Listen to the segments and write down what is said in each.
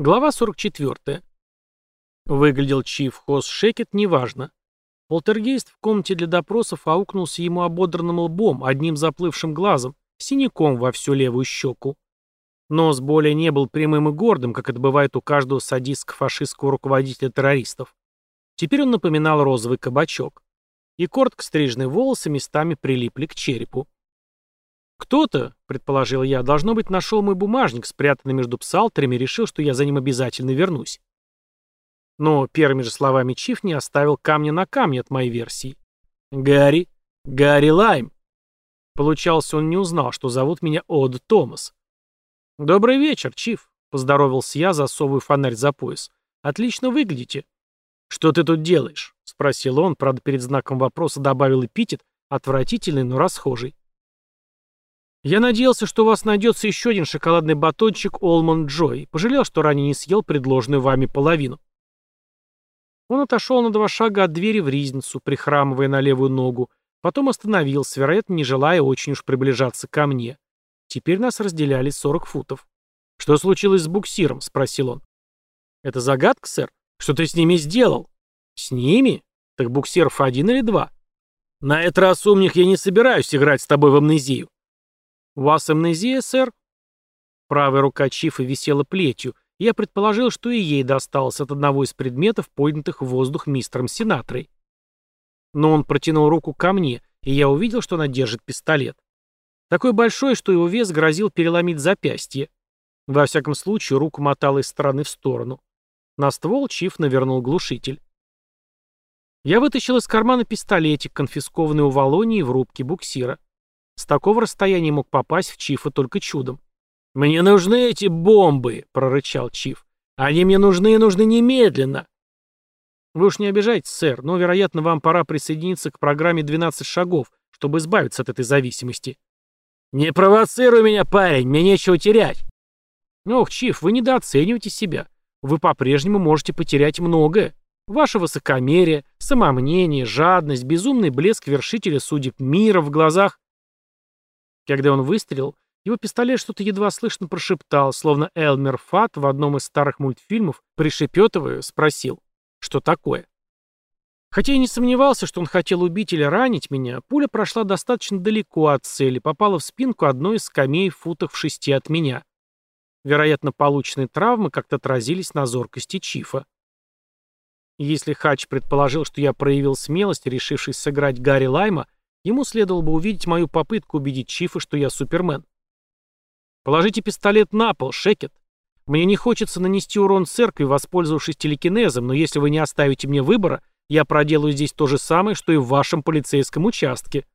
Глава 44. Выглядел Чиф Хос Шекет неважно. Полтергейст в комнате для допросов аукнулся ему ободранным лбом, одним заплывшим глазом, синяком во всю левую щеку. Нос более не был прямым и гордым, как это бывает у каждого садистско-фашистского руководителя террористов. Теперь он напоминал розовый кабачок. И коротко стриженные волосы местами прилипли к черепу. «Кто-то, — предположил я, — должно быть, нашел мой бумажник, спрятанный между псалтерами, и решил, что я за ним обязательно вернусь». Но первыми же словами Чиф не оставил камня на камне от моей версии. «Гарри, Гарри Лайм». Получалось, он не узнал, что зовут меня Од Томас. «Добрый вечер, Чиф», — поздоровался я, засовывая фонарь за пояс. «Отлично выглядите». «Что ты тут делаешь?» — спросил он, правда, перед знаком вопроса добавил эпитет, отвратительный, но расхожий. «Я надеялся, что у вас найдется еще один шоколадный батончик Олмонд Джой. Пожалел, что ранее не съел предложенную вами половину». Он отошел на два шага от двери в ризницу, прихрамывая на левую ногу, потом остановился, вероятно, не желая очень уж приближаться ко мне. Теперь нас разделяли 40 футов. «Что случилось с буксиром?» — спросил он. «Это загадка, сэр? Что ты с ними сделал?» «С ними? Так буксиров один или два?» «На этот раз, умник, я не собираюсь играть с тобой в амнезию». «У вас амнезия, сэр?» Правая рука Чифа висела плетью, я предположил, что и ей досталось от одного из предметов, поднятых в воздух мистером Синатрой. Но он протянул руку ко мне, и я увидел, что она держит пистолет. Такой большой, что его вес грозил переломить запястье. Во всяком случае, руку мотала из стороны в сторону. На ствол Чиф навернул глушитель. Я вытащил из кармана пистолетик, конфискованный у Волонии в рубке буксира. С такого расстояния мог попасть в Чифа только чудом. «Мне нужны эти бомбы!» — прорычал Чиф. «Они мне нужны и нужны немедленно!» «Вы уж не обижайтесь, сэр, но, вероятно, вам пора присоединиться к программе «12 шагов», чтобы избавиться от этой зависимости. «Не провоцируй меня, парень, мне нечего терять!» «Ох, Чиф, вы недооцениваете себя. Вы по-прежнему можете потерять многое. Ваше высокомерие, самомнение, жадность, безумный блеск вершителя судеб мира в глазах...» Когда он выстрелил, его пистолет что-то едва слышно прошептал, словно Элмер Фат в одном из старых мультфильмов, пришепетывая, спросил, что такое. Хотя я не сомневался, что он хотел убить или ранить меня, пуля прошла достаточно далеко от цели, попала в спинку одной из скамей в футах в шести от меня. Вероятно, полученные травмы как-то отразились на зоркости Чифа. Если Хач предположил, что я проявил смелость, решившись сыграть Гарри Лайма, ему следовало бы увидеть мою попытку убедить Чифа, что я Супермен. «Положите пистолет на пол, Шекет. Мне не хочется нанести урон церкви, воспользовавшись телекинезом, но если вы не оставите мне выбора, я проделаю здесь то же самое, что и в вашем полицейском участке».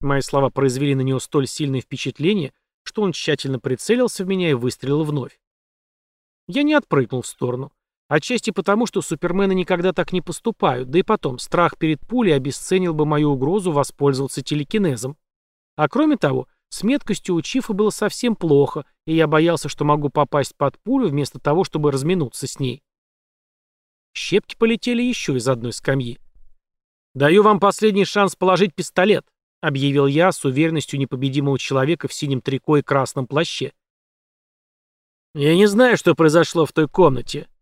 Мои слова произвели на него столь сильное впечатление, что он тщательно прицелился в меня и выстрелил вновь. Я не отпрыгнул в сторону. Отчасти потому, что супермены никогда так не поступают, да и потом, страх перед пулей обесценил бы мою угрозу воспользоваться телекинезом. А кроме того, с меткостью у Чифа было совсем плохо, и я боялся, что могу попасть под пулю вместо того, чтобы разминуться с ней. Щепки полетели еще из одной скамьи. «Даю вам последний шанс положить пистолет», — объявил я с уверенностью непобедимого человека в синем трико и красном плаще. «Я не знаю, что произошло в той комнате», —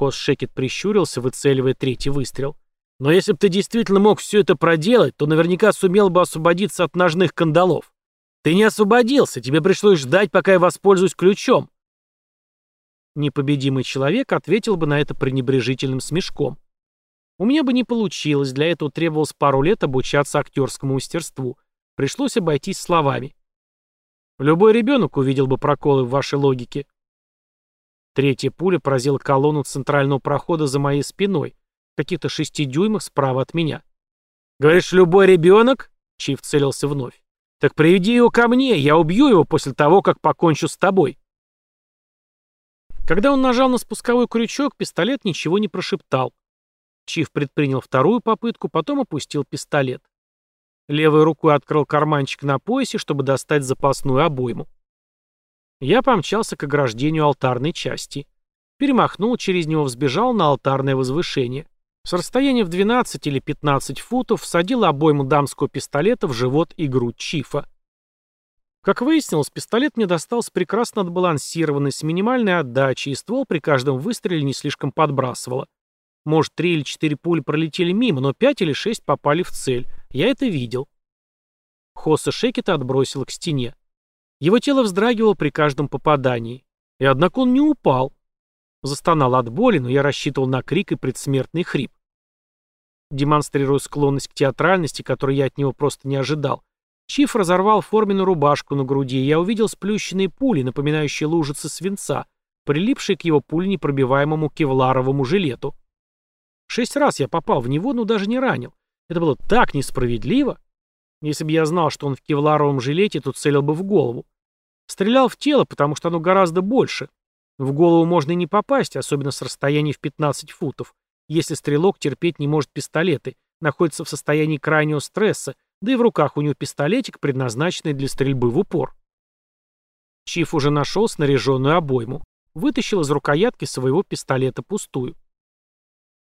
Кос Шекет прищурился, выцеливая третий выстрел. «Но если бы ты действительно мог все это проделать, то наверняка сумел бы освободиться от ножных кандалов. Ты не освободился, тебе пришлось ждать, пока я воспользуюсь ключом. Непобедимый человек ответил бы на это пренебрежительным смешком. У меня бы не получилось, для этого требовалось пару лет обучаться актерскому мастерству. Пришлось обойтись словами. Любой ребенок увидел бы проколы в вашей логике. Третья пуля поразила колонну центрального прохода за моей спиной, каких-то шести дюймах справа от меня. «Говоришь, любой ребенок?» Чиф целился вновь. «Так приведи его ко мне, я убью его после того, как покончу с тобой». Когда он нажал на спусковой крючок, пистолет ничего не прошептал. Чиф предпринял вторую попытку, потом опустил пистолет. Левой рукой открыл карманчик на поясе, чтобы достать запасную обойму. Я помчался к ограждению алтарной части. Перемахнул через него, взбежал на алтарное возвышение. С расстояния в 12 или 15 футов всадил обойму дамского пистолета в живот и грудь Чифа. Как выяснилось, пистолет мне достался прекрасно отбалансированный, с минимальной отдачей, и ствол при каждом выстреле не слишком подбрасывало. Может, три или четыре пули пролетели мимо, но пять или шесть попали в цель. Я это видел. Хосса Шекета отбросило к стене. Его тело вздрагивало при каждом попадании. И однако он не упал. Застонал от боли, но я рассчитывал на крик и предсмертный хрип. Демонстрируя склонность к театральности, которой я от него просто не ожидал, Чиф разорвал форменную рубашку на груди, и я увидел сплющенные пули, напоминающие лужицы свинца, прилипшие к его пуленепробиваемому кевларовому жилету. Шесть раз я попал в него, но даже не ранил. Это было так несправедливо. Если бы я знал, что он в кевларовом жилете, то целил бы в голову. Стрелял в тело, потому что оно гораздо больше. В голову можно и не попасть, особенно с расстояния в 15 футов, если стрелок терпеть не может пистолеты, находится в состоянии крайнего стресса, да и в руках у него пистолетик, предназначенный для стрельбы в упор. Чиф уже нашел снаряженную обойму. Вытащил из рукоятки своего пистолета пустую.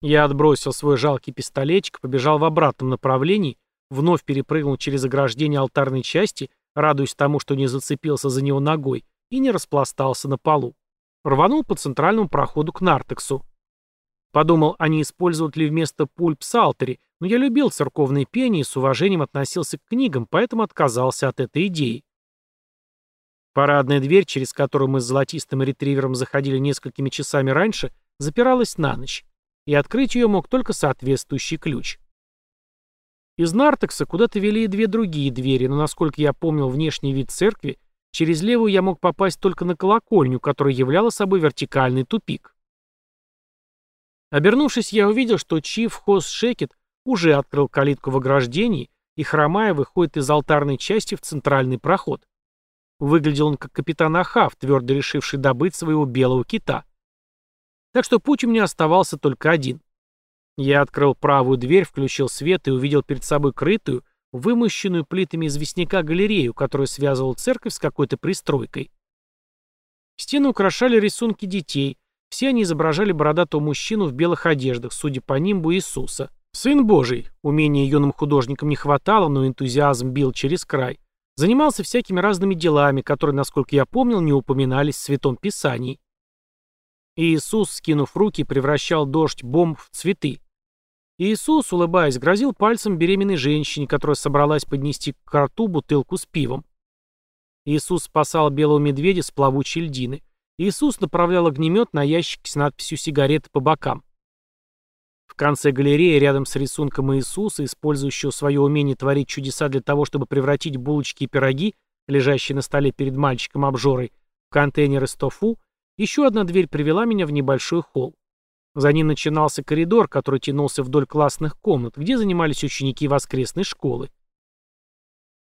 Я отбросил свой жалкий пистолетик, побежал в обратном направлении, вновь перепрыгнул через ограждение алтарной части, радуясь тому, что не зацепился за него ногой, и не распластался на полу. Рванул по центральному проходу к Нартексу. Подумал, они используют ли вместо пуль псалтери, но я любил церковные пение и с уважением относился к книгам, поэтому отказался от этой идеи. Парадная дверь, через которую мы с золотистым ретривером заходили несколькими часами раньше, запиралась на ночь и открыть ее мог только соответствующий ключ. Из Нартекса куда-то вели и две другие двери, но, насколько я помнил внешний вид церкви, через левую я мог попасть только на колокольню, которая являла собой вертикальный тупик. Обернувшись, я увидел, что Чиф Хос Шекет уже открыл калитку в ограждении и, хромая, выходит из алтарной части в центральный проход. Выглядел он как капитан Ахав, твердо решивший добыть своего белого кита. Так что путь у меня оставался только один. Я открыл правую дверь, включил свет и увидел перед собой крытую, вымощенную плитами известняка галерею, которая связывала церковь с какой-то пристройкой. Стены украшали рисунки детей. Все они изображали бородатого мужчину в белых одеждах, судя по нимбу Иисуса. Сын Божий. Умения юным художникам не хватало, но энтузиазм бил через край. Занимался всякими разными делами, которые, насколько я помнил, не упоминались в Святом Писании. Иисус, скинув руки, превращал дождь бомб в цветы. Иисус, улыбаясь, грозил пальцем беременной женщине, которая собралась поднести к рту бутылку с пивом. Иисус спасал белого медведя с плавучей льдины. Иисус направлял огнемет на ящики с надписью «Сигареты по бокам». В конце галереи, рядом с рисунком Иисуса, использующего свое умение творить чудеса для того, чтобы превратить булочки и пироги, лежащие на столе перед мальчиком-обжорой, в контейнеры с тофу, еще одна дверь привела меня в небольшой холл. За ним начинался коридор, который тянулся вдоль классных комнат, где занимались ученики воскресной школы.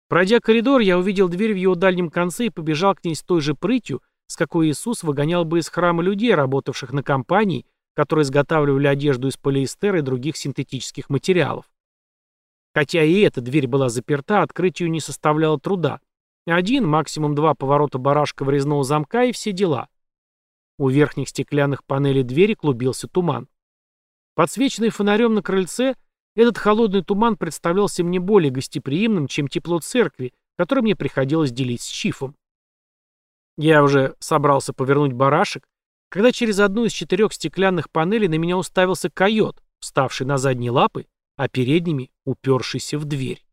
Пройдя коридор, я увидел дверь в его дальнем конце и побежал к ней с той же прытью, с какой Иисус выгонял бы из храма людей, работавших на компании, которые изготавливали одежду из полиэстера и других синтетических материалов. Хотя и эта дверь была заперта, открыть ее не составляло труда. Один, максимум два поворота барашка врезного замка и все дела. У верхних стеклянных панелей двери клубился туман. Подсвеченный фонарем на крыльце, этот холодный туман представлялся мне более гостеприимным, чем тепло церкви, которое мне приходилось делить с Чифом. Я уже собрался повернуть барашек, когда через одну из четырех стеклянных панелей на меня уставился койот, вставший на задние лапы, а передними упершийся в дверь.